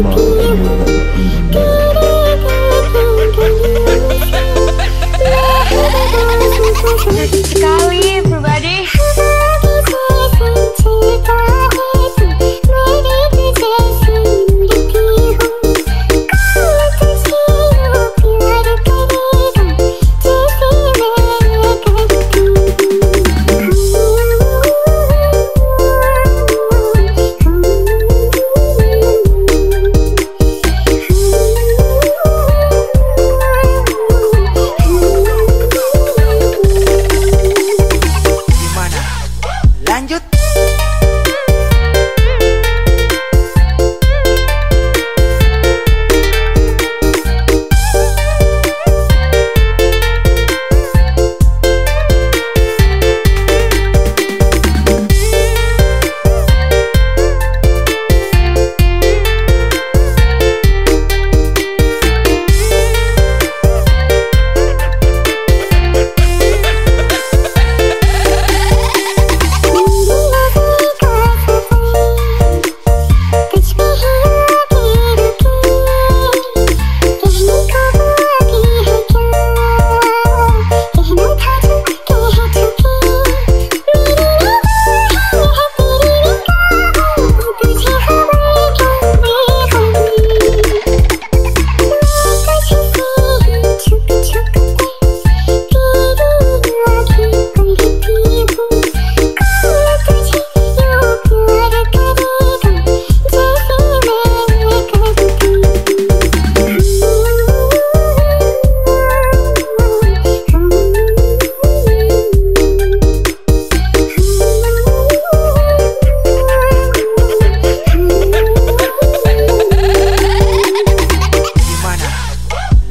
tomorrow.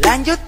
lanjut.